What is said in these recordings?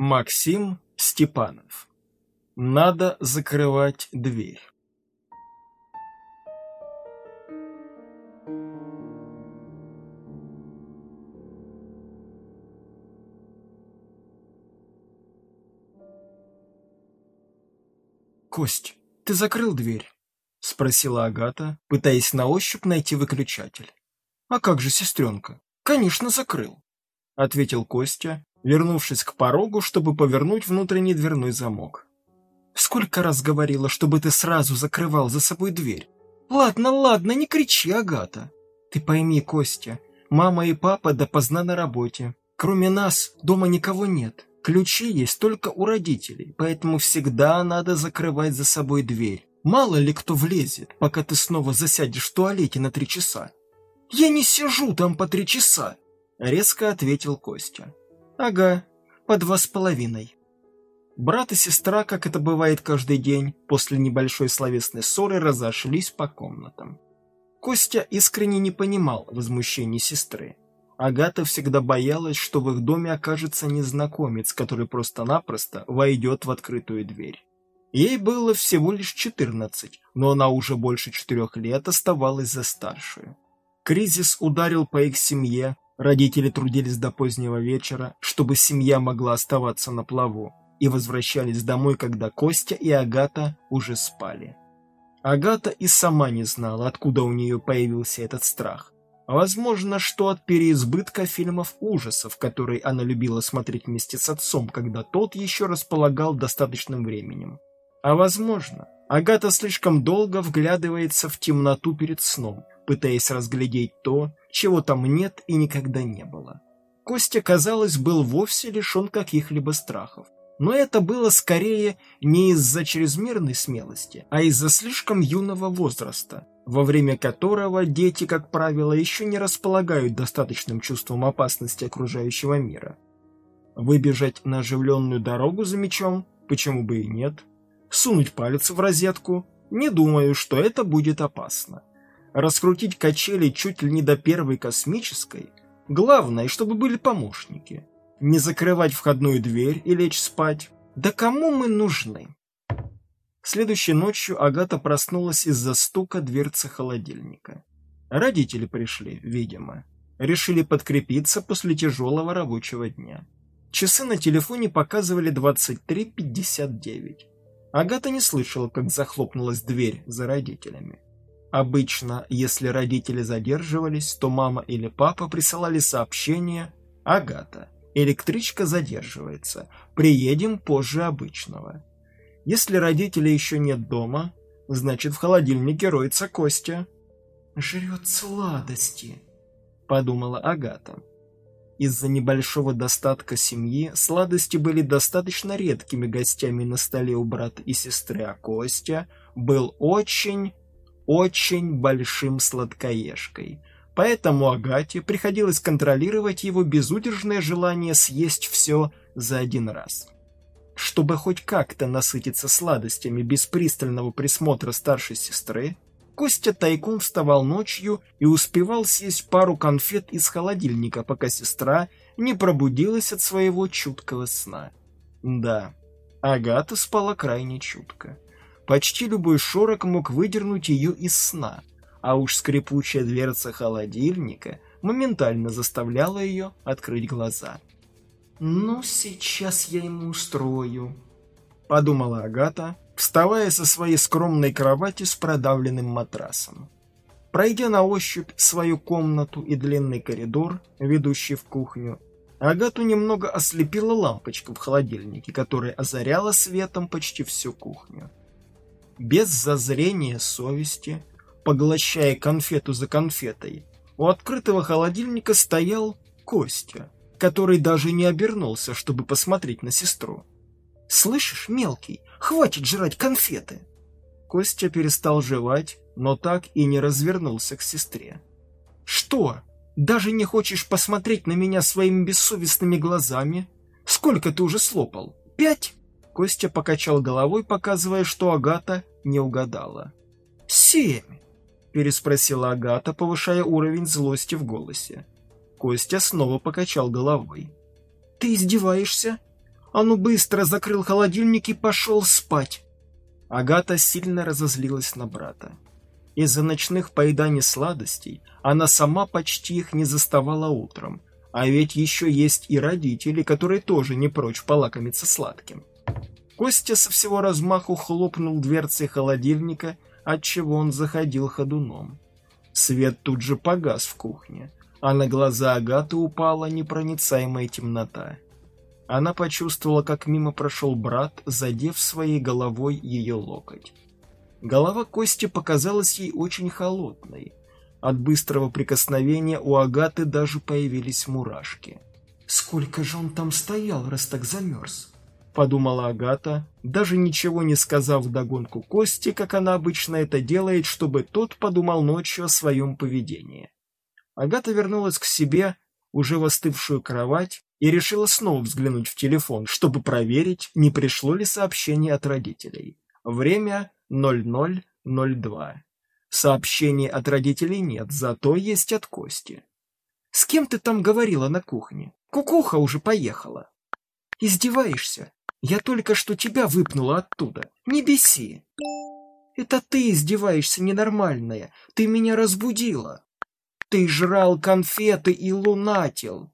Максим Степанов. Надо закрывать дверь. «Кость, ты закрыл дверь?» — спросила Агата, пытаясь на ощупь найти выключатель. «А как же, сестренка? Конечно, закрыл», — ответил Костя, вернувшись к порогу, чтобы повернуть внутренний дверной замок. «Сколько раз говорила, чтобы ты сразу закрывал за собой дверь?» «Ладно, ладно, не кричи, Агата. Ты пойми, Костя, мама и папа допоздна на работе. Кроме нас дома никого нет. Ключи есть только у родителей, поэтому всегда надо закрывать за собой дверь. Мало ли кто влезет, пока ты снова засядешь в туалете на три часа. «Я не сижу там по три часа», — резко ответил Костя. «Ага, по два с половиной». Брат и сестра, как это бывает каждый день, после небольшой словесной ссоры разошлись по комнатам. Костя искренне не понимал возмущений сестры. Агата всегда боялась, что в их доме окажется незнакомец, который просто-напросто войдет в открытую дверь. Ей было всего лишь четырнадцать, но она уже больше четырех лет оставалась за старшую. Кризис ударил по их семье, родители трудились до позднего вечера, чтобы семья могла оставаться на плаву, и возвращались домой, когда Костя и Агата уже спали. Агата и сама не знала, откуда у нее появился этот страх. Возможно, что от переизбытка фильмов ужасов, которые она любила смотреть вместе с отцом, когда тот еще располагал достаточным временем. А возможно, Агата слишком долго вглядывается в темноту перед сном, пытаясь разглядеть то, чего там нет и никогда не было. Костя, казалось, был вовсе лишен каких-либо страхов. Но это было скорее не из-за чрезмерной смелости, а из-за слишком юного возраста, во время которого дети, как правило, еще не располагают достаточным чувством опасности окружающего мира. Выбежать на оживленную дорогу за мечом, почему бы и нет? Сунуть палец в розетку? Не думаю, что это будет опасно. Раскрутить качели чуть ли не до первой космической? Главное, чтобы были помощники. Не закрывать входную дверь и лечь спать? Да кому мы нужны? Следующей ночью Агата проснулась из-за стука дверцы холодильника. Родители пришли, видимо. Решили подкрепиться после тяжелого рабочего дня. Часы на телефоне показывали 23.59. Агата не слышала, как захлопнулась дверь за родителями. Обычно, если родители задерживались, то мама или папа присылали сообщение «Агата, электричка задерживается, приедем позже обычного». Если родителей еще нет дома, значит в холодильнике роется Костя. «Жрет сладости», — подумала Агата. Из-за небольшого достатка семьи сладости были достаточно редкими гостями на столе у брата и сестры, а Костя был очень, очень большим сладкоежкой. Поэтому Агате приходилось контролировать его безудержное желание съесть все за один раз. Чтобы хоть как-то насытиться сладостями без пристального присмотра старшей сестры, Костя тайком вставал ночью и успевал съесть пару конфет из холодильника, пока сестра не пробудилась от своего чуткого сна. Да, Агата спала крайне чутко. Почти любой шорох мог выдернуть ее из сна, а уж скрипучая дверца холодильника моментально заставляла ее открыть глаза. «Ну, сейчас я ему устрою», — подумала Агата, вставая со своей скромной кровати с продавленным матрасом. Пройдя на ощупь свою комнату и длинный коридор, ведущий в кухню, Агату немного ослепила лампочка в холодильнике, которая озаряла светом почти всю кухню. Без зазрения совести, поглощая конфету за конфетой, у открытого холодильника стоял Костя — который даже не обернулся, чтобы посмотреть на сестру. «Слышишь, мелкий, хватит жрать конфеты!» Костя перестал жевать, но так и не развернулся к сестре. «Что, даже не хочешь посмотреть на меня своими бессовестными глазами? Сколько ты уже слопал? Пять?» Костя покачал головой, показывая, что Агата не угадала. «Семь!» — переспросила Агата, повышая уровень злости в голосе. Костя снова покачал головой. «Ты издеваешься? А ну быстро закрыл холодильник и пошел спать. Агата сильно разозлилась на брата. Из-за ночных поеданий сладостей она сама почти их не заставала утром, а ведь еще есть и родители, которые тоже не прочь полакомиться сладким. Костя со всего размаху хлопнул дверцей холодильника, отчего он заходил ходуном. Свет тут же погас в кухне, а на глаза Агаты упала непроницаемая темнота. Она почувствовала, как мимо прошел брат, задев своей головой ее локоть. Голова Кости показалась ей очень холодной. От быстрого прикосновения у Агаты даже появились мурашки. «Сколько же он там стоял, раз так замерз?» Подумала Агата, даже ничего не сказав вдогонку Кости, как она обычно это делает, чтобы тот подумал ночью о своем поведении. Агата вернулась к себе, уже в остывшую кровать, и решила снова взглянуть в телефон, чтобы проверить, не пришло ли сообщение от родителей. Время 0002. Сообщений от родителей нет, зато есть от Кости. «С кем ты там говорила на кухне? Кукуха уже поехала». «Издеваешься? Я только что тебя выпнула оттуда. Не беси». «Это ты издеваешься, ненормальная. Ты меня разбудила». «Ты жрал конфеты и лунатил».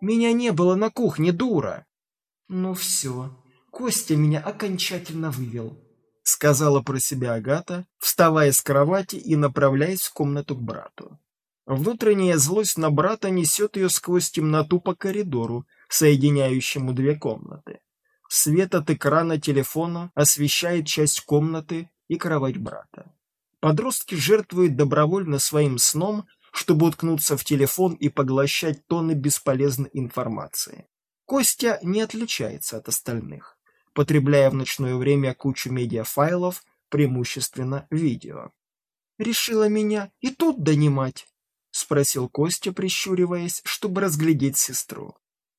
«Меня не было на кухне, дура». «Ну все, Костя меня окончательно вывел сказала про себя Агата, вставая с кровати и направляясь в комнату к брату. Внутренняя злость на брата несет ее сквозь темноту по коридору, соединяющему две комнаты. Свет от экрана телефона освещает часть комнаты и кровать брата. Подростки жертвуют добровольно своим сном, чтобы уткнуться в телефон и поглощать тонны бесполезной информации. Костя не отличается от остальных потребляя в ночное время кучу медиафайлов, преимущественно видео. «Решила меня и тут донимать?» — спросил Костя, прищуриваясь, чтобы разглядеть сестру.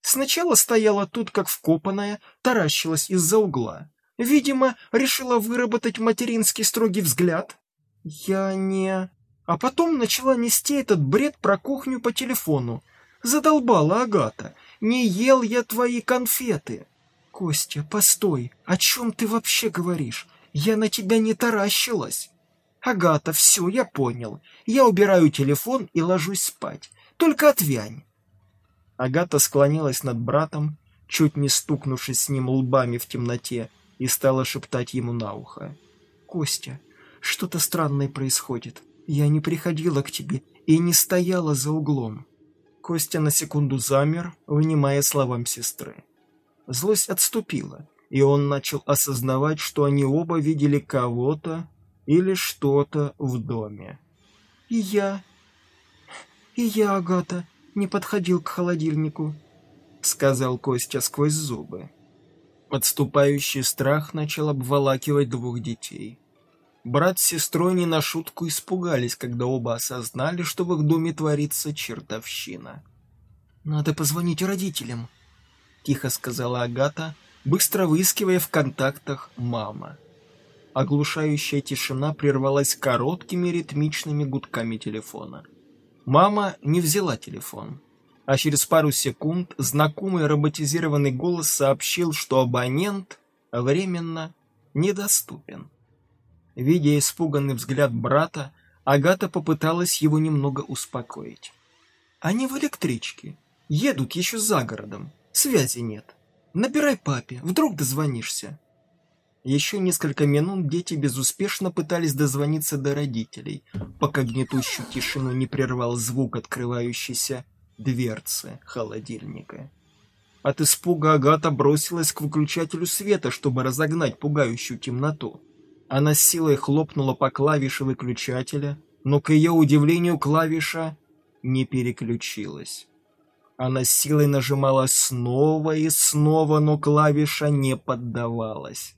Сначала стояла тут, как вкопанная, таращилась из-за угла. Видимо, решила выработать материнский строгий взгляд. Я не... А потом начала нести этот бред про кухню по телефону. Задолбала Агата. Не ел я твои конфеты. «Костя, постой! О чем ты вообще говоришь? Я на тебя не таращилась!» «Агата, все, я понял. Я убираю телефон и ложусь спать. Только отвянь!» Агата склонилась над братом, чуть не стукнувшись с ним лбами в темноте, и стала шептать ему на ухо. «Костя, что-то странное происходит. Я не приходила к тебе и не стояла за углом». Костя на секунду замер, внимая словам сестры. Злость отступила, и он начал осознавать, что они оба видели кого-то или что-то в доме. «И я... и я, Агата, не подходил к холодильнику», — сказал Костя сквозь зубы. Подступающий страх начал обволакивать двух детей. Брат с сестрой не на шутку испугались, когда оба осознали, что в их доме творится чертовщина. «Надо позвонить родителям», тихо сказала Агата, быстро выискивая в контактах «мама». Оглушающая тишина прервалась короткими ритмичными гудками телефона. Мама не взяла телефон, а через пару секунд знакомый роботизированный голос сообщил, что абонент временно недоступен. Видя испуганный взгляд брата, Агата попыталась его немного успокоить. «Они в электричке, едут еще за городом. Связи нет. Набирай папе, вдруг дозвонишься. Еще несколько минут дети безуспешно пытались дозвониться до родителей, пока гнетущую тишину не прервал звук открывающейся дверцы холодильника. От испуга Агата бросилась к выключателю света, чтобы разогнать пугающую темноту. Она с силой хлопнула по клавише выключателя, но, к ее удивлению, клавиша не переключилась. Она силой нажимала снова и снова, но клавиша не поддавалась.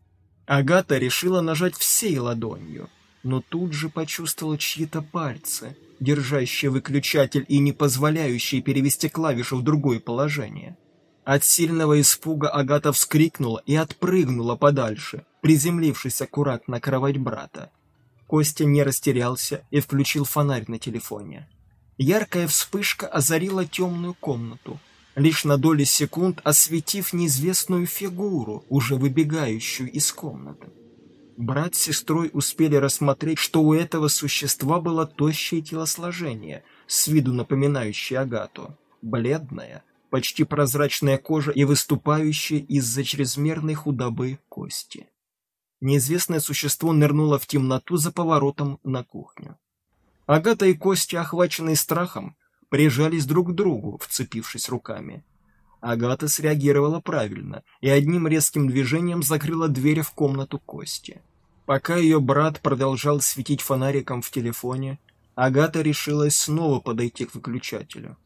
Агата решила нажать всей ладонью, но тут же почувствовала чьи-то пальцы, держащие выключатель и не позволяющие перевести клавишу в другое положение. От сильного испуга Агата вскрикнула и отпрыгнула подальше, приземлившись аккуратно на кровать брата. Костя не растерялся и включил фонарь на телефоне. Яркая вспышка озарила темную комнату, лишь на доли секунд осветив неизвестную фигуру, уже выбегающую из комнаты. Брат с сестрой успели рассмотреть, что у этого существа было тощее телосложение, с виду напоминающее Агату, бледная, почти прозрачная кожа и выступающие из-за чрезмерной худобы кости. Неизвестное существо нырнуло в темноту за поворотом на кухню. Агата и Костя, охваченные страхом, прижались друг к другу, вцепившись руками. Агата среагировала правильно и одним резким движением закрыла дверь в комнату Кости. Пока ее брат продолжал светить фонариком в телефоне, Агата решилась снова подойти к выключателю.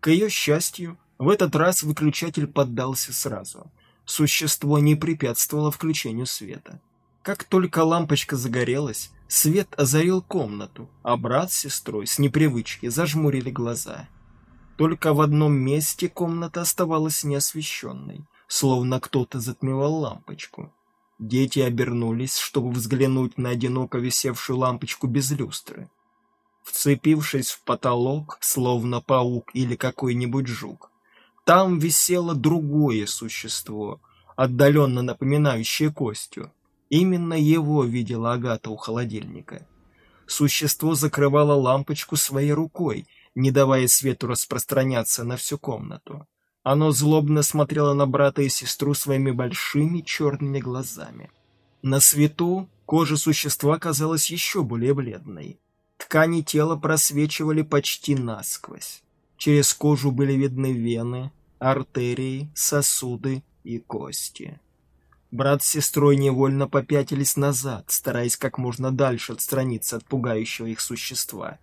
К ее счастью, в этот раз выключатель поддался сразу. Существо не препятствовало включению света. Как только лампочка загорелась, свет озарил комнату, а брат с сестрой с непривычки зажмурили глаза. Только в одном месте комната оставалась неосвещенной, словно кто-то затмевал лампочку. Дети обернулись, чтобы взглянуть на одиноко висевшую лампочку без люстры. Вцепившись в потолок, словно паук или какой-нибудь жук, там висело другое существо, отдаленно напоминающее Костю. Именно его видела Агата у холодильника. Существо закрывало лампочку своей рукой, не давая свету распространяться на всю комнату. Оно злобно смотрело на брата и сестру своими большими черными глазами. На свету кожа существа казалась еще более бледной. Ткани тела просвечивали почти насквозь. Через кожу были видны вены, артерии, сосуды и кости. Брат с сестрой невольно попятились назад, стараясь как можно дальше отстраниться от пугающего их существа.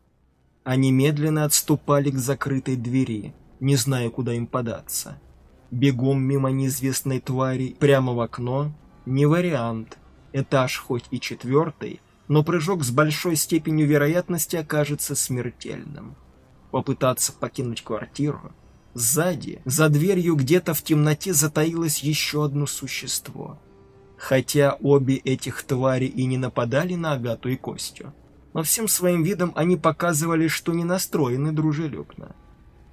Они медленно отступали к закрытой двери, не зная, куда им податься. Бегом мимо неизвестной твари прямо в окно – не вариант. Этаж хоть и четвертый, но прыжок с большой степенью вероятности окажется смертельным попытаться покинуть квартиру. Сзади, за дверью где-то в темноте затаилось еще одно существо. Хотя обе этих твари и не нападали на Агату и Костю, но всем своим видом они показывали, что не настроены дружелюбно.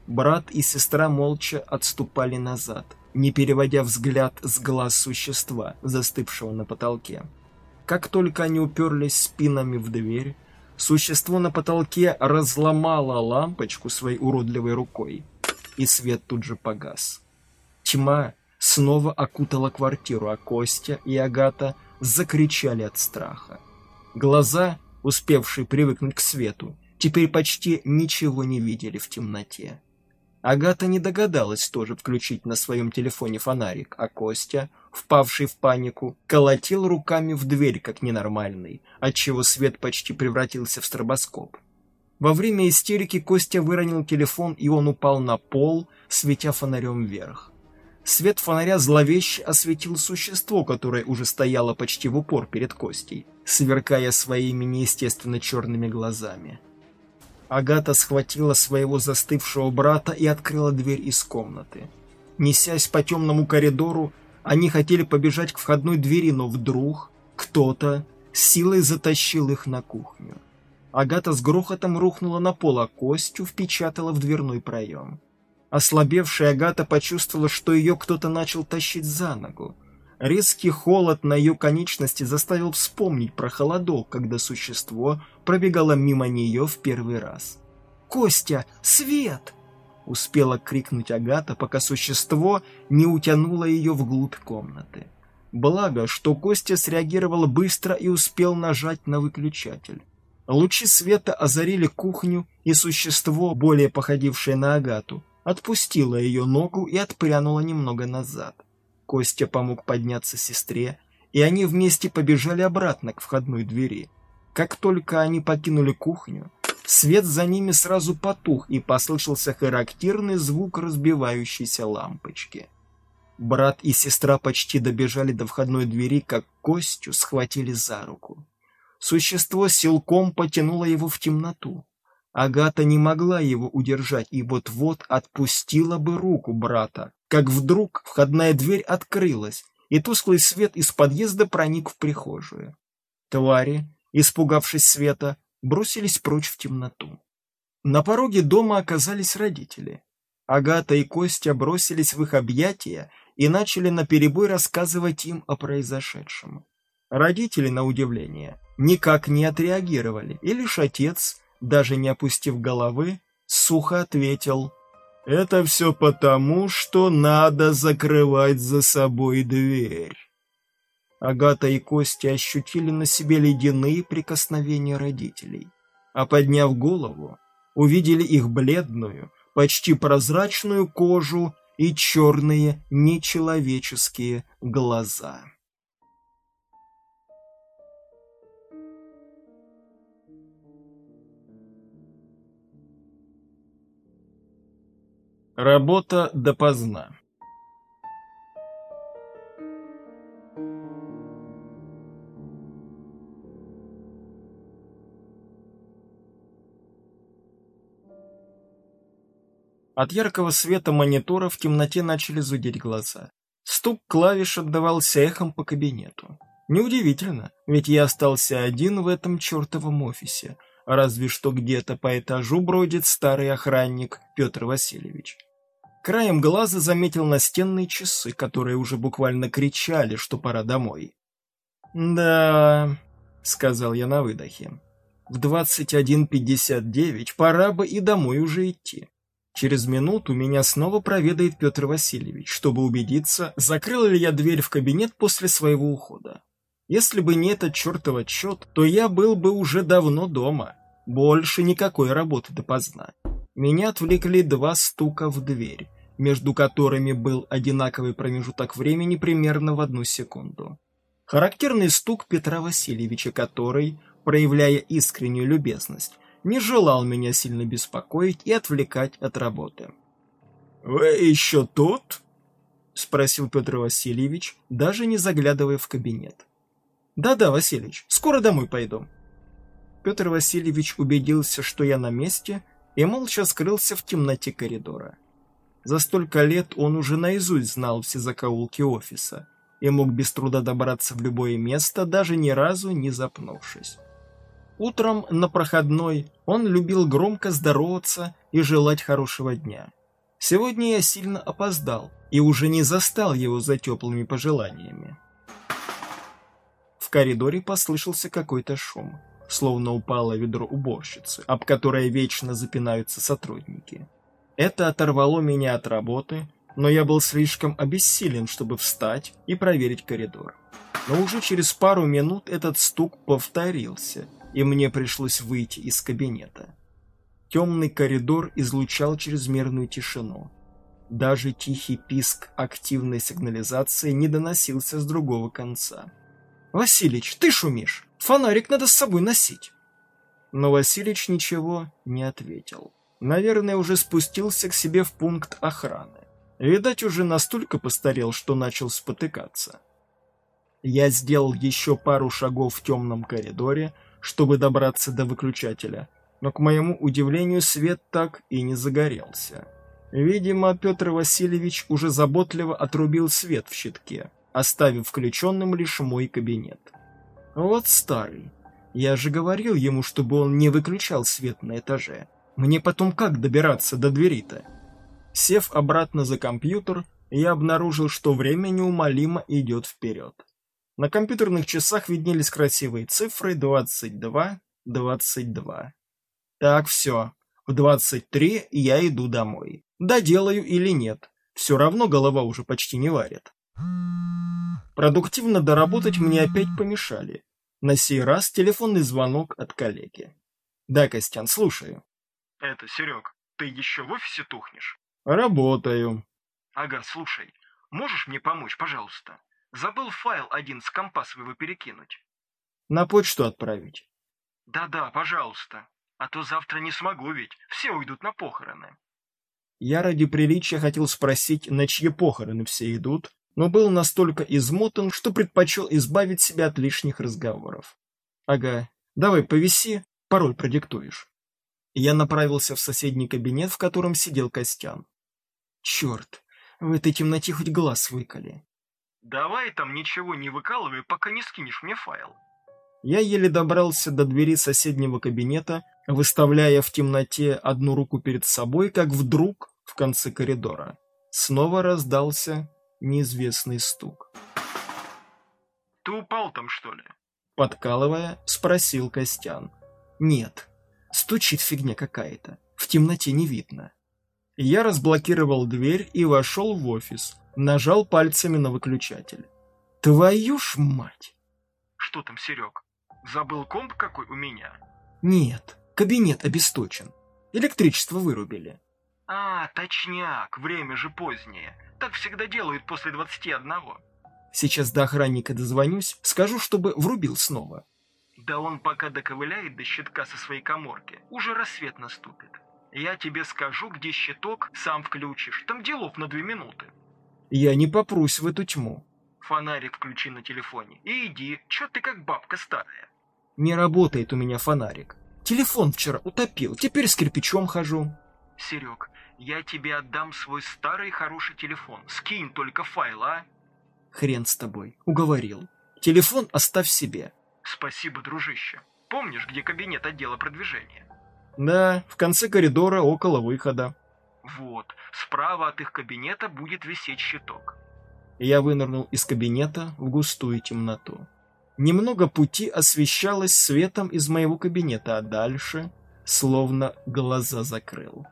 Брат и сестра молча отступали назад, не переводя взгляд с глаз существа, застывшего на потолке. Как только они уперлись спинами в дверь, Существо на потолке разломало лампочку своей уродливой рукой, и свет тут же погас. Тьма снова окутала квартиру, а Костя и Агата закричали от страха. Глаза, успевшие привыкнуть к свету, теперь почти ничего не видели в темноте. Агата не догадалась тоже включить на своем телефоне фонарик, а Костя, впавший в панику, колотил руками в дверь, как ненормальный, отчего свет почти превратился в стробоскоп. Во время истерики Костя выронил телефон, и он упал на пол, светя фонарем вверх. Свет фонаря зловеще осветил существо, которое уже стояло почти в упор перед Костей, сверкая своими неестественно черными глазами. Агата схватила своего застывшего брата и открыла дверь из комнаты. Несясь по темному коридору, они хотели побежать к входной двери, но вдруг кто-то силой затащил их на кухню. Агата с грохотом рухнула на пол, а Костю впечатала в дверной проем. Ослабевшая Агата почувствовала, что ее кто-то начал тащить за ногу. Резкий холод на ее конечности заставил вспомнить про холодок, когда существо пробегало мимо нее в первый раз. «Костя, свет!» — успела крикнуть Агата, пока существо не утянуло ее вглубь комнаты. Благо, что Костя среагировал быстро и успел нажать на выключатель. Лучи света озарили кухню, и существо, более походившее на Агату, отпустило ее ногу и отпрянуло немного назад. Костя помог подняться сестре, и они вместе побежали обратно к входной двери. Как только они покинули кухню, свет за ними сразу потух, и послышался характерный звук разбивающейся лампочки. Брат и сестра почти добежали до входной двери, как Костю схватили за руку. Существо силком потянуло его в темноту. Агата не могла его удержать и вот-вот отпустила бы руку брата, как вдруг входная дверь открылась, и тусклый свет из подъезда проник в прихожую. Твари, испугавшись света, бросились прочь в темноту. На пороге дома оказались родители. Агата и Костя бросились в их объятия и начали наперебой рассказывать им о произошедшем. Родители, на удивление, никак не отреагировали, и лишь отец, даже не опустив головы, сухо ответил «Это все потому, что надо закрывать за собой дверь». Агата и Костя ощутили на себе ледяные прикосновения родителей, а подняв голову, увидели их бледную, почти прозрачную кожу и черные нечеловеческие глаза. Работа допоздна. От яркого света монитора в темноте начали зудеть глаза. Стук клавиш отдавался эхом по кабинету. Неудивительно, ведь я остался один в этом чертовом офисе, разве что где-то по этажу бродит старый охранник Петр Васильевич. Краем глаза заметил настенные часы, которые уже буквально кричали, что пора домой. «Да...» — сказал я на выдохе. «В 21.59 пора бы и домой уже идти. Через минуту меня снова проведает Петр Васильевич, чтобы убедиться, закрыл ли я дверь в кабинет после своего ухода. Если бы не этот чертов отчет, то я был бы уже давно дома. Больше никакой работы допоздна. Меня отвлекли два стука в дверь, между которыми был одинаковый промежуток времени примерно в одну секунду. Характерный стук Петра Васильевича, который, проявляя искреннюю любезность, не желал меня сильно беспокоить и отвлекать от работы. «Вы еще тут?» — спросил Петр Васильевич, даже не заглядывая в кабинет. «Да-да, Васильевич, скоро домой пойду». Петр Васильевич убедился, что я на месте, и молча скрылся в темноте коридора. За столько лет он уже наизусть знал все закоулки офиса и мог без труда добраться в любое место, даже ни разу не запнувшись. Утром на проходной он любил громко здороваться и желать хорошего дня. Сегодня я сильно опоздал и уже не застал его за теплыми пожеланиями. В коридоре послышался какой-то шум, словно упало ведро уборщицы, об которое вечно запинаются сотрудники. Это оторвало меня от работы, но я был слишком обессилен, чтобы встать и проверить коридор. Но уже через пару минут этот стук повторился, и мне пришлось выйти из кабинета. Темный коридор излучал чрезмерную тишину. Даже тихий писк активной сигнализации не доносился с другого конца. «Василич, ты шумишь! Фонарик надо с собой носить!» Но Василич ничего не ответил. Наверное, уже спустился к себе в пункт охраны. Видать, уже настолько постарел, что начал спотыкаться. Я сделал еще пару шагов в темном коридоре, чтобы добраться до выключателя, но, к моему удивлению, свет так и не загорелся. Видимо, Петр Васильевич уже заботливо отрубил свет в щитке, оставив включенным лишь мой кабинет. Вот старый. Я же говорил ему, чтобы он не выключал свет на этаже. Мне потом как добираться до двери-то? Сев обратно за компьютер, я обнаружил, что время неумолимо идет вперед. На компьютерных часах виднелись красивые цифры 22, 22. Так, все. В 23 я иду домой. Доделаю или нет. Все равно голова уже почти не варит. Продуктивно доработать мне опять помешали. На сей раз телефонный звонок от коллеги. Да, Костян, слушаю. Это, Серег, ты еще в офисе тухнешь? Работаю. Ага, слушай, можешь мне помочь, пожалуйста? Забыл файл один с компа своего перекинуть. На почту отправить? Да-да, пожалуйста. А то завтра не смогу ведь, все уйдут на похороны. Я ради приличия хотел спросить, на чьи похороны все идут, но был настолько измотан, что предпочел избавить себя от лишних разговоров. Ага, давай повиси, пароль продиктуешь. Я направился в соседний кабинет, в котором сидел Костян. Черт, в этой темноте хоть глаз выколи. Давай там ничего не выкалывай, пока не скинешь мне файл. Я еле добрался до двери соседнего кабинета, выставляя в темноте одну руку перед собой, как вдруг в конце коридора. Снова раздался неизвестный стук. «Ты упал там, что ли?» Подкалывая, спросил Костян. «Нет, стучит фигня какая-то, в темноте не видно». Я разблокировал дверь и вошел в офис, нажал пальцами на выключатель. «Твою ж мать!» «Что там, Серег? Забыл комп какой у меня?» «Нет, кабинет обесточен. Электричество вырубили». «А, точняк, время же позднее. Так всегда делают после двадцати одного». «Сейчас до охранника дозвонюсь, скажу, чтобы врубил снова». «Да он пока доковыляет до щитка со своей коморки, уже рассвет наступит. Я тебе скажу, где щиток, сам включишь, там делов на две минуты». «Я не попрусь в эту тьму». «Фонарик включи на телефоне и иди, чё ты как бабка старая». «Не работает у меня фонарик. Телефон вчера утопил, теперь с кирпичом хожу». «Серег, я тебе отдам свой старый хороший телефон. Скинь только файл, а? Хрен с тобой. Уговорил. Телефон оставь себе. Спасибо, дружище. Помнишь, где кабинет отдела продвижения? Да, в конце коридора около выхода. Вот, справа от их кабинета будет висеть щиток. Я вынырнул из кабинета в густую темноту. Немного пути освещалось светом из моего кабинета, а дальше словно глаза закрыл.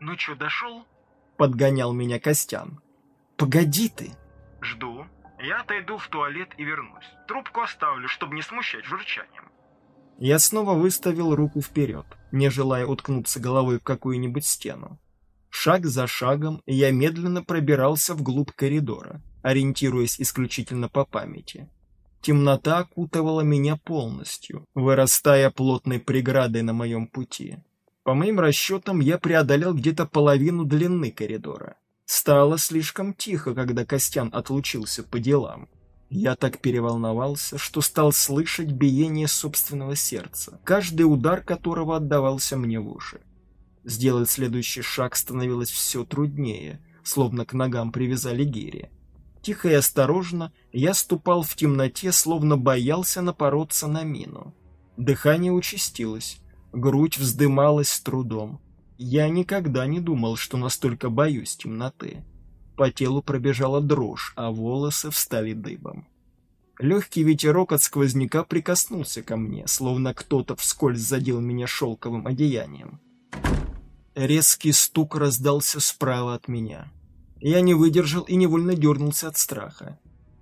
«Ну чё, дошел?» — подгонял меня Костян. «Погоди ты!» «Жду. Я отойду в туалет и вернусь. Трубку оставлю, чтобы не смущать журчанием». Я снова выставил руку вперед, не желая уткнуться головой в какую-нибудь стену. Шаг за шагом я медленно пробирался вглубь коридора, ориентируясь исключительно по памяти. Темнота окутывала меня полностью, вырастая плотной преградой на моем пути. По моим расчетам, я преодолел где-то половину длины коридора. Стало слишком тихо, когда Костян отлучился по делам. Я так переволновался, что стал слышать биение собственного сердца, каждый удар которого отдавался мне в уши. Сделать следующий шаг становилось все труднее, словно к ногам привязали гири. Тихо и осторожно я ступал в темноте, словно боялся напороться на мину. Дыхание участилось, грудь вздымалась с трудом. Я никогда не думал, что настолько боюсь темноты. По телу пробежала дрожь, а волосы встали дыбом. Легкий ветерок от сквозняка прикоснулся ко мне, словно кто-то вскользь задел меня шелковым одеянием. Резкий стук раздался справа от меня. Я не выдержал и невольно дернулся от страха.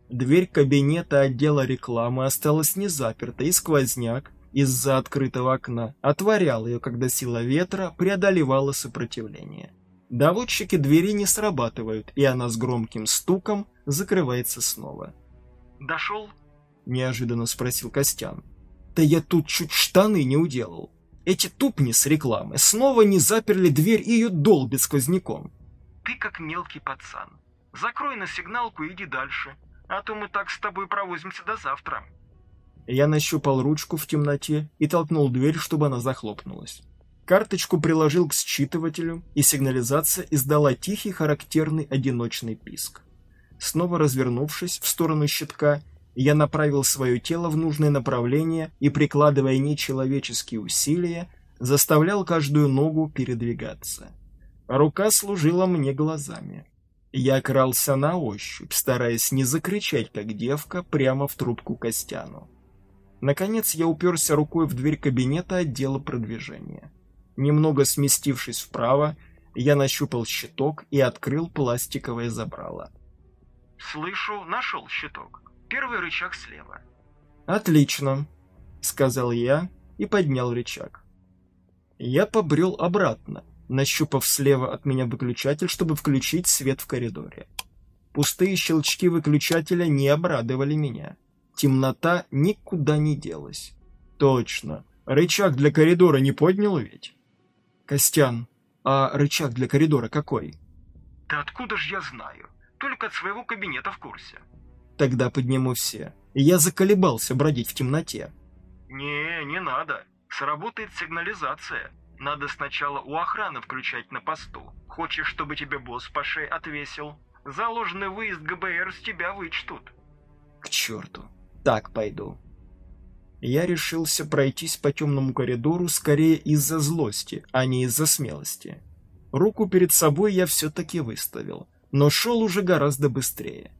Дверь кабинета отдела рекламы осталась не заперта, и сквозняк, из-за открытого окна, отворял ее, когда сила ветра преодолевала сопротивление. Доводчики двери не срабатывают, и она с громким стуком закрывается снова. «Дошел?» – неожиданно спросил Костян. «Да я тут чуть штаны не уделал. Эти тупни с рекламы снова не заперли дверь и ее долбит сквозняком». «Ты как мелкий пацан. Закрой на сигналку и иди дальше, а то мы так с тобой провозимся до завтра». Я нащупал ручку в темноте и толкнул дверь, чтобы она захлопнулась. Карточку приложил к считывателю, и сигнализация издала тихий характерный одиночный писк. Снова развернувшись в сторону щитка, я направил свое тело в нужное направление и, прикладывая нечеловеческие усилия, заставлял каждую ногу передвигаться. Рука служила мне глазами. Я крался на ощупь, стараясь не закричать, как девка, прямо в трубку Костяну. Наконец я уперся рукой в дверь кабинета отдела продвижения. Немного сместившись вправо, я нащупал щиток и открыл пластиковое забрало. «Слышу, нашел щиток. Первый рычаг слева». «Отлично», — сказал я и поднял рычаг. Я побрел обратно, нащупав слева от меня выключатель, чтобы включить свет в коридоре. Пустые щелчки выключателя не обрадовали меня. Темнота никуда не делась. Точно. Рычаг для коридора не поднял ведь? Костян, а рычаг для коридора какой? Да откуда ж я знаю? Только от своего кабинета в курсе. Тогда подниму все. Я заколебался бродить в темноте. Не, не надо. Сработает сигнализация. Надо сначала у охраны включать на посту. Хочешь, чтобы тебе босс по шее отвесил? Заложенный выезд ГБР с тебя вычтут. К черту так пойду. Я решился пройтись по темному коридору скорее из-за злости, а не из-за смелости. Руку перед собой я все-таки выставил, но шел уже гораздо быстрее.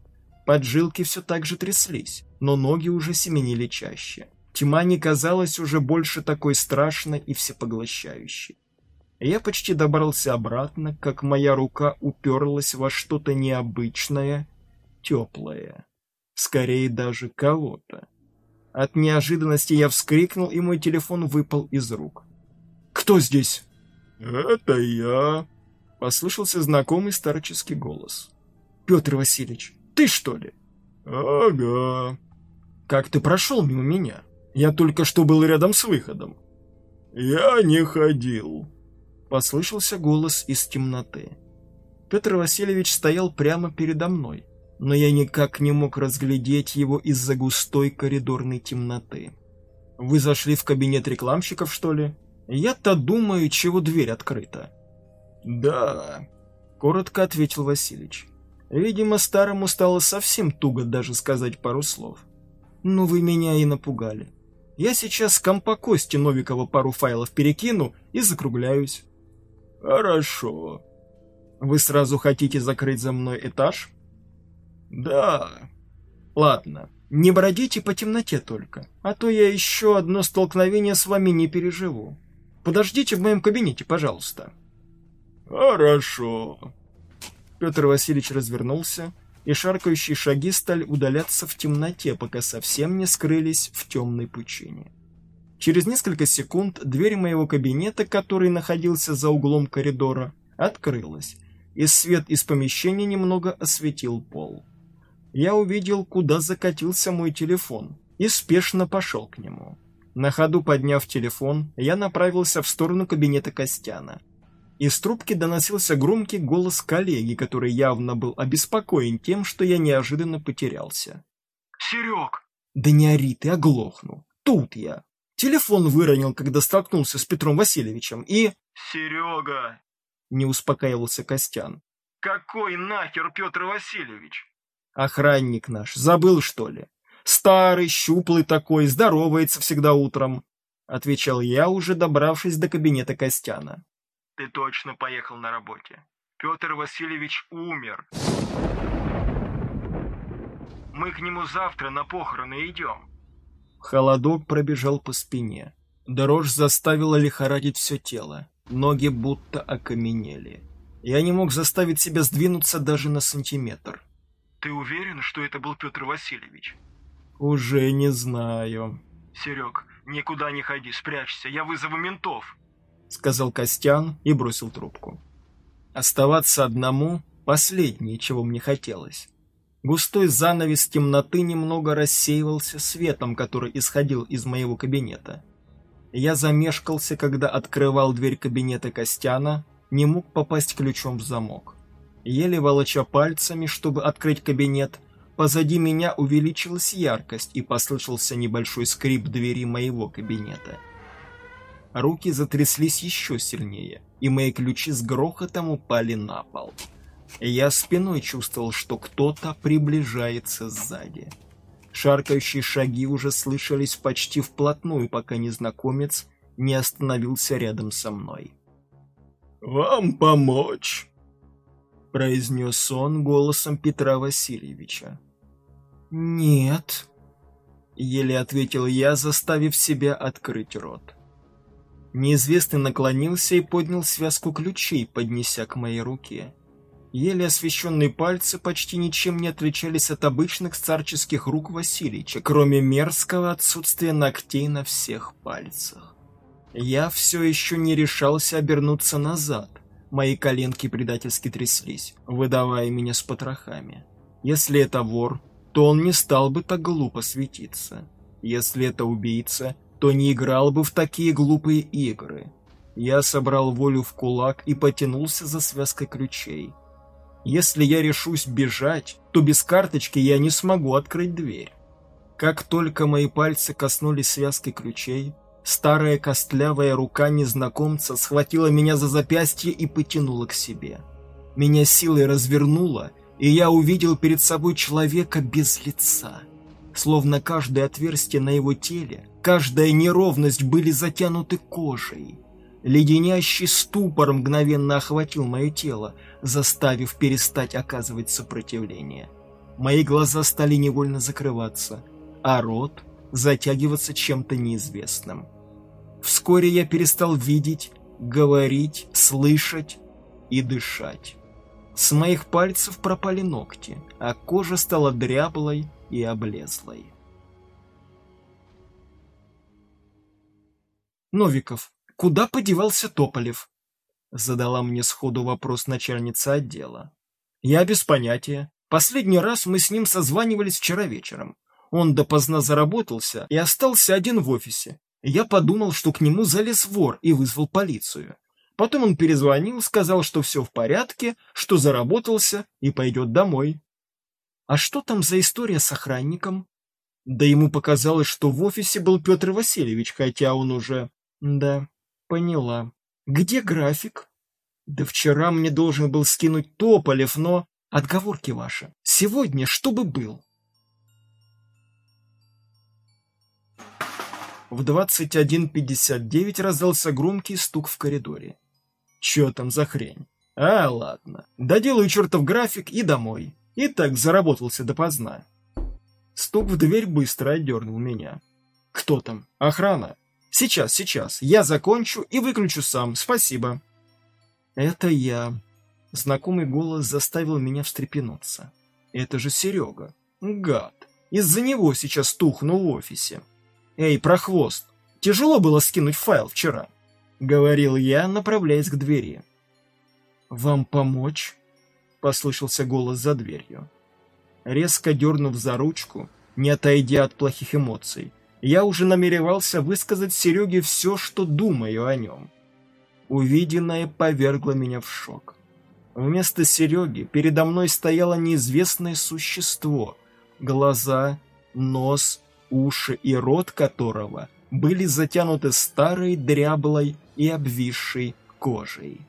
Поджилки все так же тряслись, но ноги уже семенили чаще. Тьма не казалась уже больше такой страшной и всепоглощающей. Я почти добрался обратно, как моя рука уперлась во что-то необычное, теплое. Скорее даже кого-то. От неожиданности я вскрикнул, и мой телефон выпал из рук. «Кто здесь?» «Это я», — послышался знакомый старческий голос. «Петр Васильевич, ты что ли?» «Ага». «Как ты прошел мимо меня? Я только что был рядом с выходом». «Я не ходил», — послышался голос из темноты. Петр Васильевич стоял прямо передо мной, но я никак не мог разглядеть его из-за густой коридорной темноты. «Вы зашли в кабинет рекламщиков, что ли?» Я-то думаю, чего дверь открыта. Да, коротко ответил Василич. Видимо, старому стало совсем туго даже сказать пару слов. Ну вы меня и напугали. Я сейчас с компа Кости Новикова пару файлов перекину и закругляюсь. Хорошо. Вы сразу хотите закрыть за мной этаж? Да. Ладно, не бродите по темноте только, а то я еще одно столкновение с вами не переживу. Подождите в моем кабинете, пожалуйста». «Хорошо». Петр Васильевич развернулся, и шаркающие шаги стали удаляться в темноте, пока совсем не скрылись в темной пучине. Через несколько секунд дверь моего кабинета, который находился за углом коридора, открылась, и свет из помещения немного осветил пол. Я увидел, куда закатился мой телефон, и спешно пошел к нему. На ходу подняв телефон, я направился в сторону кабинета Костяна. Из трубки доносился громкий голос коллеги, который явно был обеспокоен тем, что я неожиданно потерялся. «Серег!» «Да не ори ты, оглохну. Тут я. Телефон выронил, когда столкнулся с Петром Васильевичем, и...» «Серега!» Не успокаивался Костян. «Какой нахер Петр Васильевич?» «Охранник наш. Забыл, что ли? Старый, щуплый такой, здоровается всегда утром», — отвечал я, уже добравшись до кабинета Костяна. «Ты точно поехал на работе. Петр Васильевич умер. Мы к нему завтра на похороны идем». Холодок пробежал по спине. Дрожь заставила лихорадить все тело. Ноги будто окаменели. Я не мог заставить себя сдвинуться даже на сантиметр. «Ты уверен, что это был Петр Васильевич?» «Уже не знаю». «Серег, никуда не ходи, спрячься, я вызову ментов», — сказал Костян и бросил трубку. Оставаться одному — последнее, чего мне хотелось. Густой занавес темноты немного рассеивался светом, который исходил из моего кабинета. Я замешкался, когда открывал дверь кабинета Костяна, не мог попасть ключом в замок. Еле волоча пальцами, чтобы открыть кабинет, Позади меня увеличилась яркость и послышался небольшой скрип двери моего кабинета. Руки затряслись еще сильнее, и мои ключи с грохотом упали на пол. Я спиной чувствовал, что кто-то приближается сзади. Шаркающие шаги уже слышались почти вплотную, пока незнакомец не остановился рядом со мной. «Вам помочь?» Произнес он голосом Петра Васильевича. «Нет», — еле ответил я, заставив себя открыть рот. Неизвестный наклонился и поднял связку ключей, поднеся к моей руке. Еле освещенные пальцы почти ничем не отличались от обычных старческих рук Васильича, кроме мерзкого отсутствия ногтей на всех пальцах. Я все еще не решался обернуться назад. Мои коленки предательски тряслись, выдавая меня с потрохами. Если это вор, то он не стал бы так глупо светиться. Если это убийца, то не играл бы в такие глупые игры. Я собрал волю в кулак и потянулся за связкой ключей. Если я решусь бежать, то без карточки я не смогу открыть дверь. Как только мои пальцы коснулись связки ключей, старая костлявая рука незнакомца схватила меня за запястье и потянула к себе. Меня силой развернуло, и я увидел перед собой человека без лица. Словно каждое отверстие на его теле, каждая неровность были затянуты кожей. Леденящий ступор мгновенно охватил мое тело, заставив перестать оказывать сопротивление. Мои глаза стали невольно закрываться, а рот затягиваться чем-то неизвестным. Вскоре я перестал видеть, говорить, слышать и дышать. С моих пальцев пропали ногти, а кожа стала дряблой и облезлой. Новиков, куда подевался Тополев? Задала мне сходу вопрос начальница отдела. Я без понятия. Последний раз мы с ним созванивались вчера вечером. Он допоздна заработался и остался один в офисе. Я подумал, что к нему залез вор и вызвал полицию. Потом он перезвонил, сказал, что все в порядке, что заработался и пойдет домой. А что там за история с охранником? Да ему показалось, что в офисе был Петр Васильевич, хотя он уже... Да, поняла. Где график? Да вчера мне должен был скинуть Тополев, но... Отговорки ваши. Сегодня чтобы был. В 21.59 раздался громкий стук в коридоре. Чё там за хрень? А, ладно. Доделаю чертов график и домой. И так заработался допоздна. Стук в дверь быстро отдернул меня. Кто там? Охрана? Сейчас, сейчас. Я закончу и выключу сам. Спасибо. Это я. Знакомый голос заставил меня встрепенуться. Это же Серега. Гад. Из-за него сейчас тухну в офисе. Эй, прохвост, тяжело было скинуть файл вчера, говорил я, направляясь к двери. Вам помочь? Послышался голос за дверью. Резко дернув за ручку, не отойдя от плохих эмоций, я уже намеревался высказать Сереге все, что думаю о нем. Увиденное повергло меня в шок. Вместо Сереги передо мной стояло неизвестное существо. Глаза, нос, уши и рот которого были затянуты старой, дряблой и обвисшей кожей.